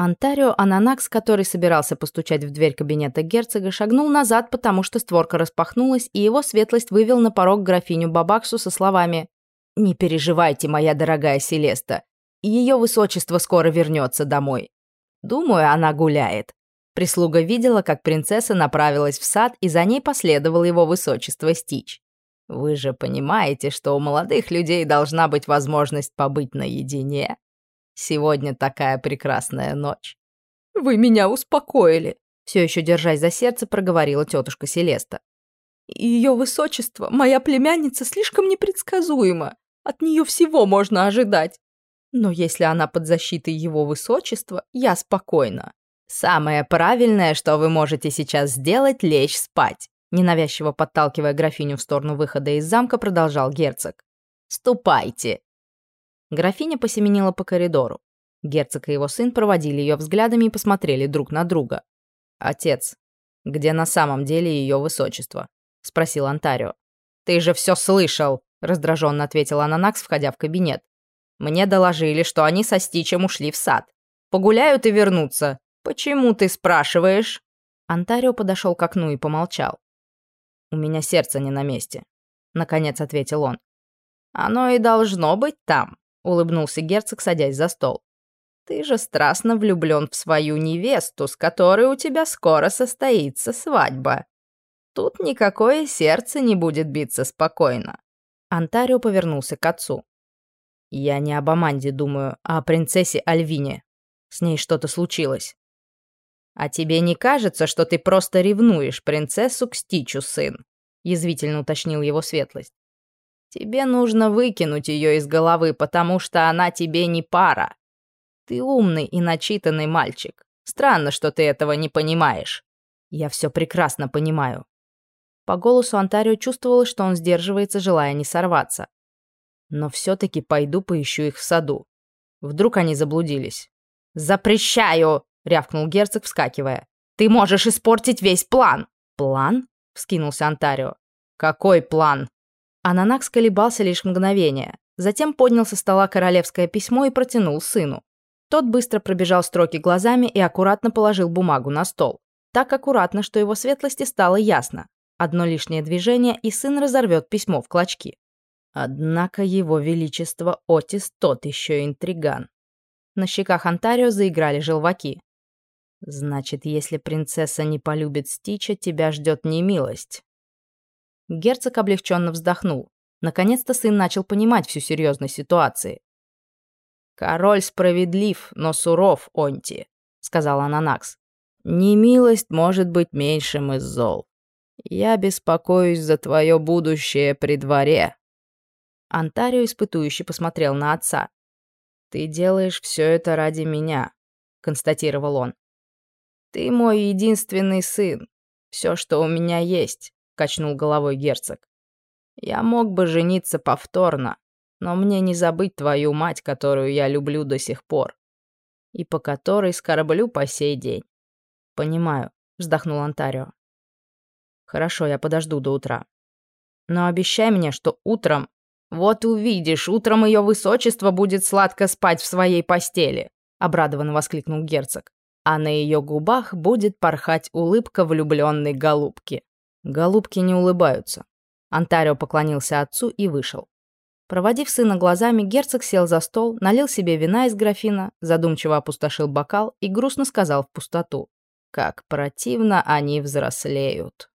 Антарио Ананакс, который собирался постучать в дверь кабинета герцога, шагнул назад, потому что створка распахнулась, и его светлость вывел на порог графиню Бабаксу со словами «Не переживайте, моя дорогая Селеста, ее высочество скоро вернется домой. Думаю, она гуляет». Прислуга видела, как принцесса направилась в сад, и за ней последовал его высочество Стич. «Вы же понимаете, что у молодых людей должна быть возможность побыть наедине», Сегодня такая прекрасная ночь. Вы меня успокоили, все еще держась за сердце, проговорила тетушка Селеста. Ее высочество, моя племянница, слишком непредсказуема. От нее всего можно ожидать. Но если она под защитой его высочества, я спокойна. Самое правильное, что вы можете сейчас сделать, лечь спать. Ненавязчиво подталкивая графиню в сторону выхода из замка, продолжал герцог. «Ступайте. Графиня посеменила по коридору. Герцог и его сын проводили ее взглядами и посмотрели друг на друга. «Отец, где на самом деле ее высочество?» — спросил Антарио. «Ты же все слышал!» — раздраженно ответил Ананакс, входя в кабинет. «Мне доложили, что они со Стичем ушли в сад. Погуляют и вернутся. Почему ты спрашиваешь?» Антарио подошел к окну и помолчал. «У меня сердце не на месте», — наконец ответил он. «Оно и должно быть там», улыбнулся герцог, садясь за стол. Ты же страстно влюблен в свою невесту, с которой у тебя скоро состоится свадьба. Тут никакое сердце не будет биться спокойно. Антарио повернулся к отцу. Я не об Аманде думаю, а о принцессе Альвине. С ней что-то случилось. А тебе не кажется, что ты просто ревнуешь принцессу к Стичу, сын? Язвительно уточнил его светлость. Тебе нужно выкинуть ее из головы, потому что она тебе не пара. Ты умный и начитанный мальчик. Странно, что ты этого не понимаешь. Я все прекрасно понимаю. По голосу Антарио чувствовала, что он сдерживается, желая не сорваться. Но все-таки пойду поищу их в саду. Вдруг они заблудились. «Запрещаю!» — рявкнул герцог, вскакивая. «Ты можешь испортить весь план!» «План?» — вскинулся Антарио. «Какой план?» Ананакс колебался лишь мгновение. Затем поднял со стола королевское письмо и протянул сыну. Тот быстро пробежал строки глазами и аккуратно положил бумагу на стол. Так аккуратно, что его светлости стало ясно. Одно лишнее движение, и сын разорвет письмо в клочки. Однако его величество Отис тот еще интриган. На щеках Антарио заиграли желваки. «Значит, если принцесса не полюбит Стича, тебя ждет немилость. Герцог облегченно вздохнул. Наконец-то сын начал понимать всю серьезность ситуации. «Король справедлив, но суров, Онти», — сказал Ананакс. «Немилость может быть меньшим из зол. Я беспокоюсь за твое будущее при дворе». Антарио испытующе посмотрел на отца. «Ты делаешь все это ради меня», — констатировал он. «Ты мой единственный сын, все, что у меня есть качнул головой герцог. Я мог бы жениться повторно, но мне не забыть твою мать, которую я люблю до сих пор. И по которой скорблю по сей день. Понимаю, вздохнул Антарио. Хорошо, я подожду до утра. Но обещай мне, что утром... Вот увидишь, утром ее высочество будет сладко спать в своей постели, обрадованно воскликнул герцог. А на ее губах будет порхать улыбка влюбленной голубки. Голубки не улыбаются. Антарио поклонился отцу и вышел. Проводив сына глазами, герцог сел за стол, налил себе вина из графина, задумчиво опустошил бокал и грустно сказал в пустоту. «Как противно они взрослеют».